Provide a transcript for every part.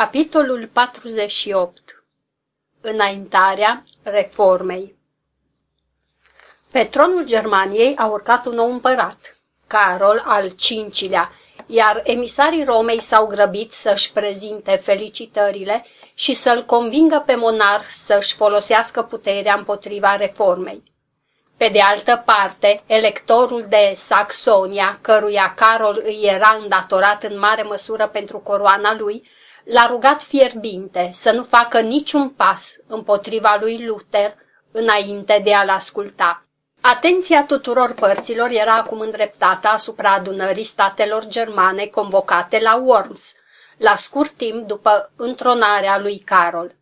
Capitolul 48 Înaintarea reformei Pe tronul Germaniei a urcat un nou împărat, Carol al V-lea, iar emisarii Romei s-au grăbit să-și prezinte felicitările și să-l convingă pe monar să-și folosească puterea împotriva reformei. Pe de altă parte, electorul de Saxonia, căruia Carol îi era îndatorat în mare măsură pentru coroana lui, l-a rugat fierbinte să nu facă niciun pas împotriva lui Luther înainte de a-l asculta. Atenția tuturor părților era acum îndreptată asupra adunării statelor germane convocate la Worms, la scurt timp după întronarea lui Carol.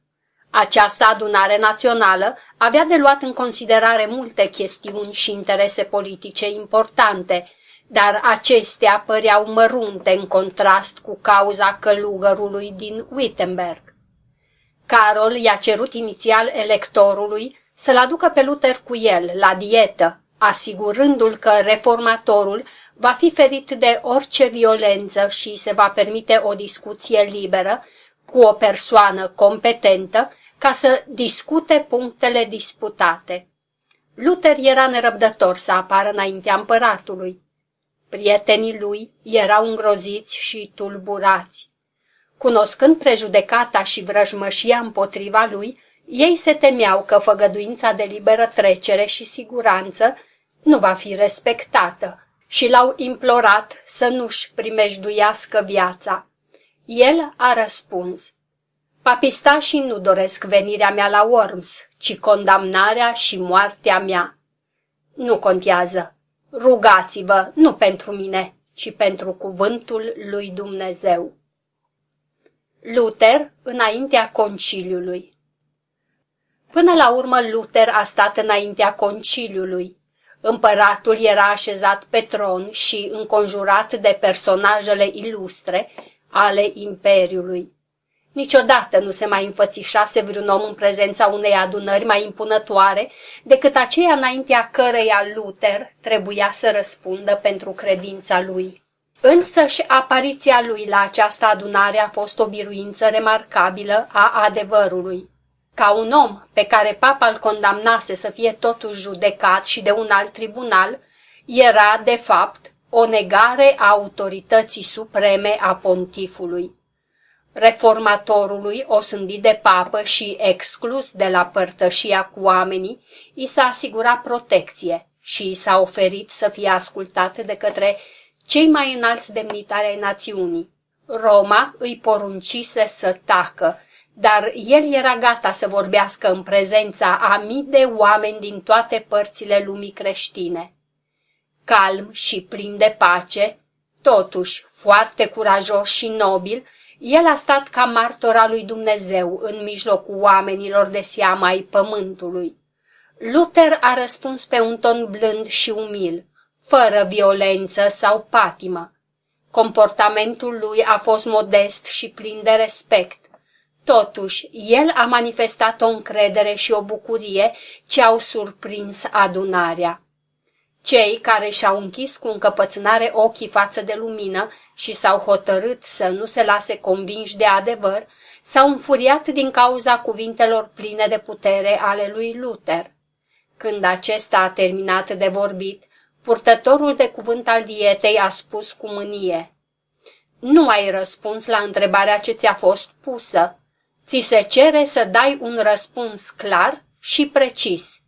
Această adunare națională avea de luat în considerare multe chestiuni și interese politice importante, dar acestea păreau mărunte în contrast cu cauza călugărului din Wittenberg. Carol i-a cerut inițial electorului să-l aducă pe Luther cu el la dietă, asigurându-l că reformatorul va fi ferit de orice violență și se va permite o discuție liberă cu o persoană competentă ca să discute punctele disputate. Luther era nerăbdător să apară înaintea împăratului. Prietenii lui erau îngroziți și tulburați. Cunoscând prejudecata și vrăjmășia împotriva lui, ei se temeau că făgăduința de liberă trecere și siguranță nu va fi respectată și l-au implorat să nu-și primejduiască viața. El a răspuns, Papistașii nu doresc venirea mea la Worms, ci condamnarea și moartea mea. Nu contează, Rugați-vă, nu pentru mine, ci pentru cuvântul lui Dumnezeu. Luther înaintea conciliului Până la urmă Luther a stat înaintea conciliului. Împăratul era așezat pe tron și înconjurat de personajele ilustre ale Imperiului. Niciodată nu se mai înfățișase vreun om în prezența unei adunări mai impunătoare decât aceea înaintea căreia Luther trebuia să răspundă pentru credința lui. Însăși apariția lui la această adunare a fost o biruință remarcabilă a adevărului. Ca un om pe care papa îl condamnase să fie totuși judecat și de un alt tribunal, era, de fapt, o negare a autorității supreme a pontifului reformatorului osândit de papă și exclus de la părtășia cu oamenii, i s-a asigurat protecție și i s-a oferit să fie ascultat de către cei mai înalți demnitari ai națiunii. Roma îi poruncise să tacă, dar el era gata să vorbească în prezența a mii de oameni din toate părțile lumii creștine. Calm și plin de pace, totuși foarte curajos și nobil, el a stat ca martora lui Dumnezeu în mijlocul oamenilor de seama ai pământului. Luther a răspuns pe un ton blând și umil, fără violență sau patimă. Comportamentul lui a fost modest și plin de respect. Totuși, el a manifestat o încredere și o bucurie ce au surprins adunarea. Cei care și-au închis cu încăpățânare ochii față de lumină și s-au hotărât să nu se lase convinși de adevăr, s-au înfuriat din cauza cuvintelor pline de putere ale lui Luther. Când acesta a terminat de vorbit, purtătorul de cuvânt al dietei a spus cu mânie. Nu ai răspuns la întrebarea ce ți-a fost pusă. Ți se cere să dai un răspuns clar și precis.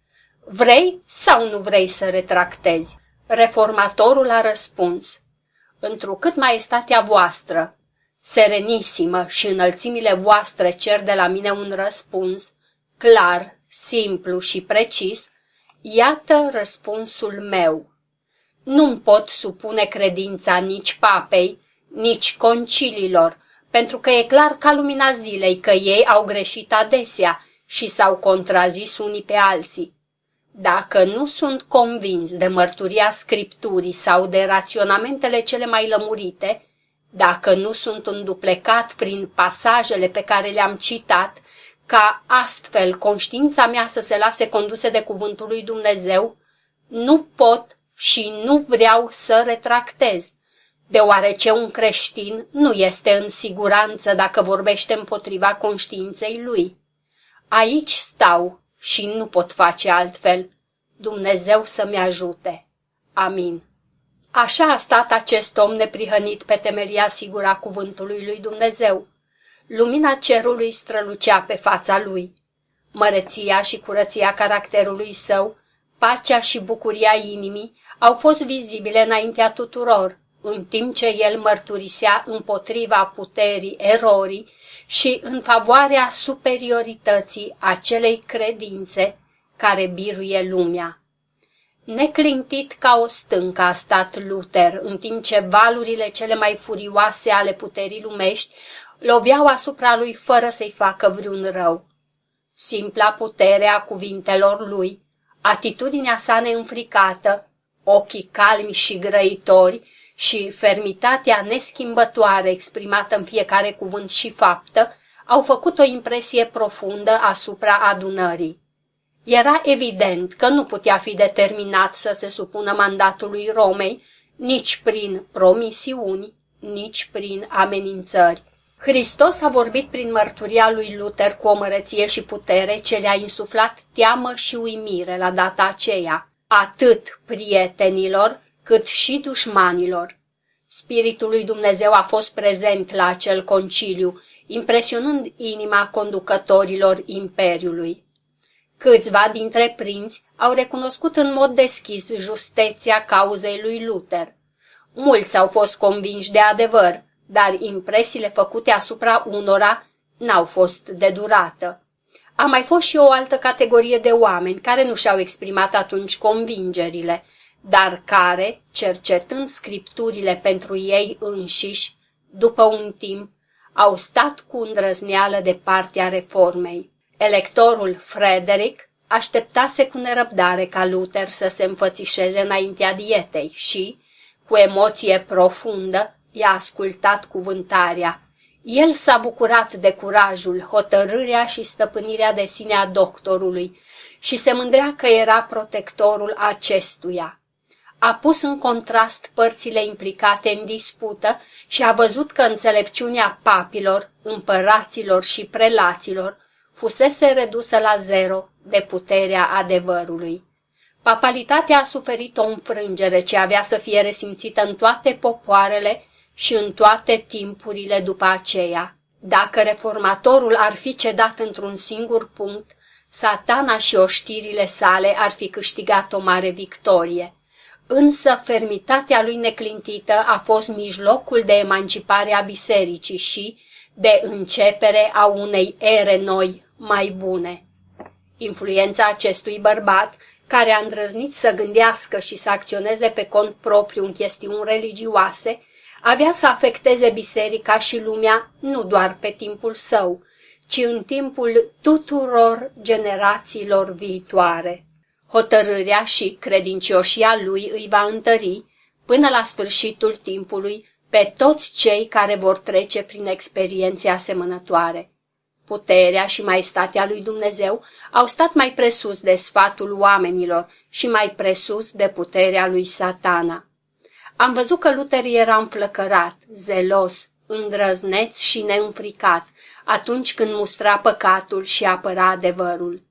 Vrei sau nu vrei să retractezi? Reformatorul a răspuns. Întrucât maestatea voastră, serenisimă și înălțimile voastre cer de la mine un răspuns, clar, simplu și precis, iată răspunsul meu. Nu-mi pot supune credința nici papei, nici concililor, pentru că e clar ca lumina zilei că ei au greșit adesea și s-au contrazis unii pe alții. Dacă nu sunt convins de mărturia Scripturii sau de raționamentele cele mai lămurite, dacă nu sunt înduplecat prin pasajele pe care le-am citat, ca astfel conștiința mea să se lase conduse de cuvântul lui Dumnezeu, nu pot și nu vreau să retractez. deoarece un creștin nu este în siguranță dacă vorbește împotriva conștiinței lui. Aici stau și nu pot face altfel. Dumnezeu să-mi ajute. Amin. Așa a stat acest om neprihănit pe temelia sigură a cuvântului lui Dumnezeu. Lumina cerului strălucea pe fața lui. Măreția și curăția caracterului său, pacea și bucuria inimii au fost vizibile înaintea tuturor, în timp ce el mărturisea împotriva puterii erorii și în favoarea superiorității acelei credințe care biruie lumea. Neclintit ca o stâncă a stat Luther, în timp ce valurile cele mai furioase ale puterii lumești loveau asupra lui fără să-i facă vreun rău. Simpla putere a cuvintelor lui, atitudinea sa neînfricată, ochii calmi și grăitori și fermitatea neschimbătoare exprimată în fiecare cuvânt și faptă au făcut o impresie profundă asupra adunării. Era evident că nu putea fi determinat să se supună mandatului Romei nici prin promisiuni, nici prin amenințări. Hristos a vorbit prin mărturia lui Luther cu o mărăție și putere ce le-a insuflat teamă și uimire la data aceea, atât prietenilor cât și dușmanilor. Spiritul lui Dumnezeu a fost prezent la acel conciliu, impresionând inima conducătorilor imperiului. Câțiva dintre prinți au recunoscut în mod deschis justeția cauzei lui Luther. Mulți au fost convinși de adevăr, dar impresiile făcute asupra unora n-au fost de durată. A mai fost și o altă categorie de oameni care nu și-au exprimat atunci convingerile, dar care, cercetând scripturile pentru ei înșiși, după un timp, au stat cu îndrăzneală de partea reformei. Electorul Frederick așteptase cu nerăbdare ca Luther să se înfățișeze înaintea dietei și, cu emoție profundă, i-a ascultat cuvântarea. El s-a bucurat de curajul, hotărârea și stăpânirea de sine a doctorului și se mândrea că era protectorul acestuia. A pus în contrast părțile implicate în dispută și a văzut că înțelepciunea papilor, împăraților și prelaților fusese redusă la zero de puterea adevărului. Papalitatea a suferit o înfrângere ce avea să fie resimțită în toate popoarele și în toate timpurile după aceea. Dacă reformatorul ar fi cedat într-un singur punct, satana și oștirile sale ar fi câștigat o mare victorie. Însă fermitatea lui neclintită a fost mijlocul de emancipare a bisericii și de începere a unei ere noi, mai bune. Influența acestui bărbat, care a îndrăznit să gândească și să acționeze pe cont propriu în chestiuni religioase, avea să afecteze biserica și lumea nu doar pe timpul său, ci în timpul tuturor generațiilor viitoare. Hotărârea și credincioșia lui îi va întări până la sfârșitul timpului pe toți cei care vor trece prin experiențe asemănătoare. Puterea și maestatea lui Dumnezeu au stat mai presus de sfatul oamenilor și mai presus de puterea lui satana. Am văzut că Luther era înflăcărat, zelos, îndrăzneț și neînfricat atunci când mustra păcatul și apăra adevărul.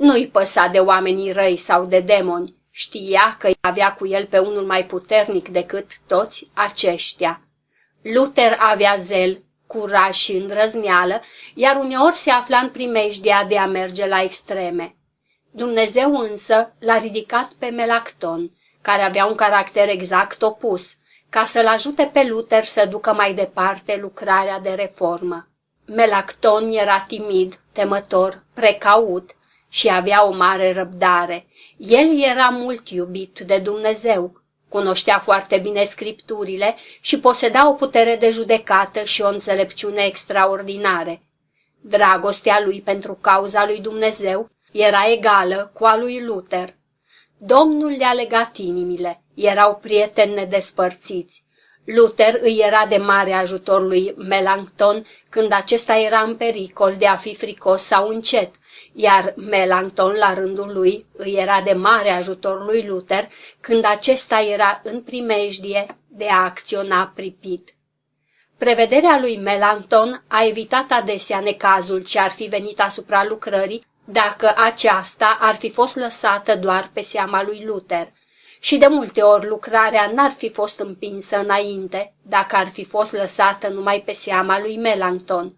Nu-i păsa de oamenii răi sau de demoni, știa că avea cu el pe unul mai puternic decât toți aceștia. Luther avea zel, curaj și îndrăzneală, iar uneori se afla în primejdea de a merge la extreme. Dumnezeu însă l-a ridicat pe Melacton, care avea un caracter exact opus, ca să-l ajute pe Luther să ducă mai departe lucrarea de reformă. Melacton era timid, temător, precaut și avea o mare răbdare. El era mult iubit de Dumnezeu, Cunoștea foarte bine scripturile și poseda o putere de judecată și o înțelepciune extraordinare. Dragostea lui pentru cauza lui Dumnezeu era egală cu a lui Luther. Domnul le-a legat inimile, erau prieteni nedespărțiți. Luther îi era de mare ajutor lui Melanchthon când acesta era în pericol de a fi fricos sau încet, iar Melanchthon la rândul lui îi era de mare ajutor lui Luther când acesta era în primejdie de a acționa pripit. Prevederea lui Melanton a evitat adesea necazul ce ar fi venit asupra lucrării dacă aceasta ar fi fost lăsată doar pe seama lui Luther. Și de multe ori lucrarea n-ar fi fost împinsă înainte dacă ar fi fost lăsată numai pe seama lui Melanton.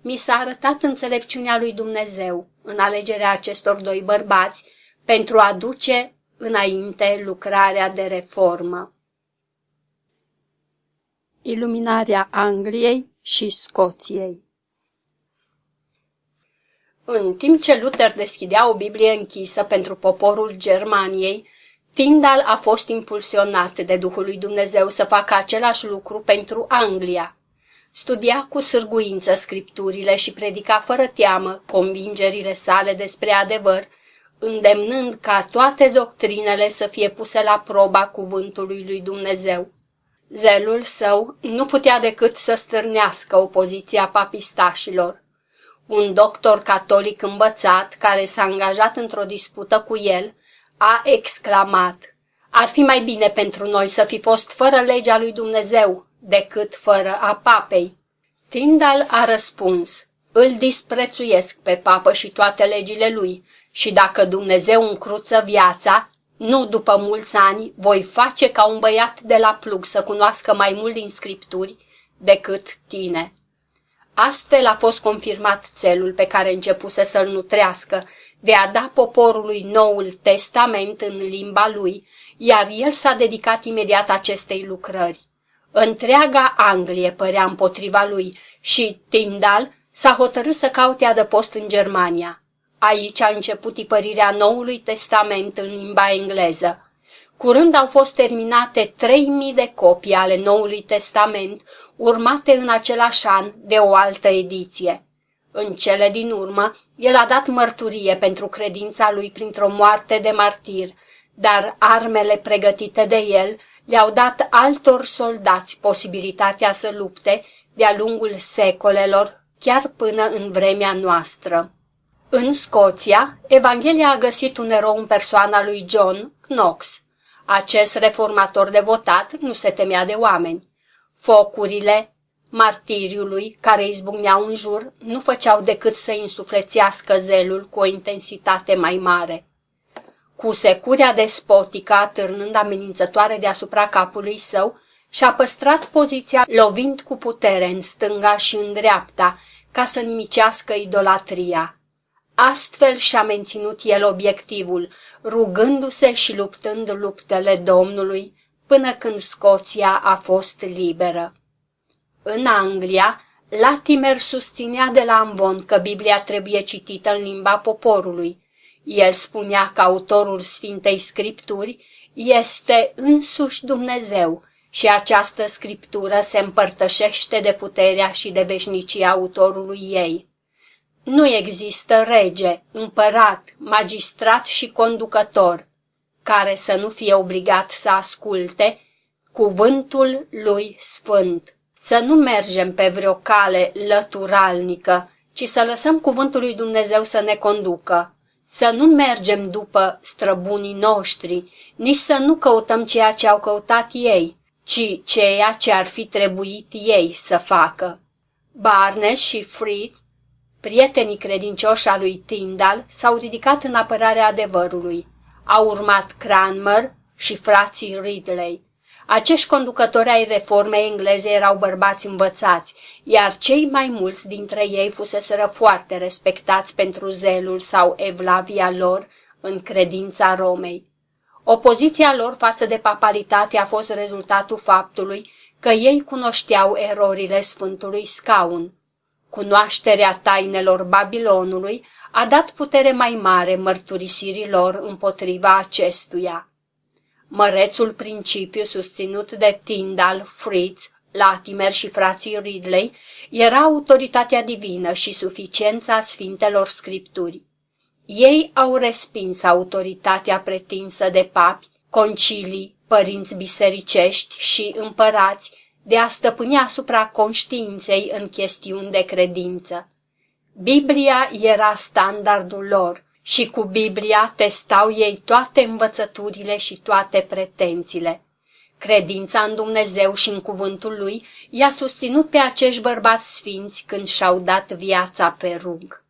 Mi s-a arătat înțelepciunea lui Dumnezeu în alegerea acestor doi bărbați pentru a duce înainte lucrarea de reformă. Iluminarea Angliei și Scoției În timp ce Luther deschidea o Biblie închisă pentru poporul Germaniei, Tyndall a fost impulsionat de Duhul lui Dumnezeu să facă același lucru pentru Anglia. Studia cu sârguință scripturile și predica fără teamă convingerile sale despre adevăr, îndemnând ca toate doctrinele să fie puse la proba cuvântului lui Dumnezeu. Zelul său nu putea decât să stârnească opoziția papistașilor. Un doctor catolic învățat, care s-a angajat într-o dispută cu el, a exclamat, Ar fi mai bine pentru noi să fi fost fără legea lui Dumnezeu decât fără a papei. Tyndall a răspuns, Îl disprețuiesc pe papă și toate legile lui și dacă Dumnezeu încruță viața, nu după mulți ani voi face ca un băiat de la plug să cunoască mai mult din scripturi decât tine. Astfel a fost confirmat țelul pe care începuse să-l nutrească de a da poporului noul testament în limba lui, iar el s-a dedicat imediat acestei lucrări. Întreaga Anglie părea împotriva lui și Tyndall s-a hotărât să caute adăpost în Germania. Aici a început tipărirea Noului Testament în limba engleză. Curând au fost terminate 3000 de copii ale Noului Testament, urmate în același an de o altă ediție. În cele din urmă, el a dat mărturie pentru credința lui printr-o moarte de martir, dar armele pregătite de el le-au dat altor soldați posibilitatea să lupte de-a lungul secolelor, chiar până în vremea noastră. În Scoția, Evanghelia a găsit un erou în persoana lui John Knox. Acest reformator devotat nu se temea de oameni. Focurile martiriului care izbucneau în jur nu făceau decât să insuflețească zelul cu o intensitate mai mare. Cu securea despotică atârnând amenințătoare deasupra capului său, și-a păstrat poziția lovind cu putere în stânga și în dreapta, ca să nimicească idolatria. Astfel și-a menținut el obiectivul, rugându-se și luptând luptele Domnului, până când Scoția a fost liberă. În Anglia, Latimer susținea de la Amvon că Biblia trebuie citită în limba poporului. El spunea că autorul Sfintei Scripturi este însuși Dumnezeu și această scriptură se împărtășește de puterea și de veșnicia autorului ei. Nu există rege, împărat, magistrat și conducător care să nu fie obligat să asculte cuvântul lui sfânt. Să nu mergem pe vreo cale lăturalnică, ci să lăsăm cuvântul lui Dumnezeu să ne conducă. Să nu mergem după străbunii noștri, nici să nu căutăm ceea ce au căutat ei, ci ceea ce ar fi trebuit ei să facă. Barnes și Fritz Prietenii credincioși a lui Tyndall s-au ridicat în apărarea adevărului. Au urmat Cranmer și frații Ridley. Acești conducători ai reformei engleze erau bărbați învățați, iar cei mai mulți dintre ei fuseseră foarte respectați pentru zelul sau evlavia lor în credința Romei. Opoziția lor față de papalitate a fost rezultatul faptului că ei cunoșteau erorile Sfântului Scaun. Cunoașterea tainelor Babilonului a dat putere mai mare mărturisirilor împotriva acestuia. Mărețul principiu susținut de Tyndall, Fritz, Latimer și frații Ridley era autoritatea divină și suficiența Sfintelor Scripturi. Ei au respins autoritatea pretinsă de papi, concilii, părinți bisericești și împărați de a stăpâni asupra conștiinței în chestiuni de credință. Biblia era standardul lor și cu Biblia testau ei toate învățăturile și toate pretențiile. Credința în Dumnezeu și în cuvântul lui i-a susținut pe acești bărbați sfinți când și-au dat viața pe rug.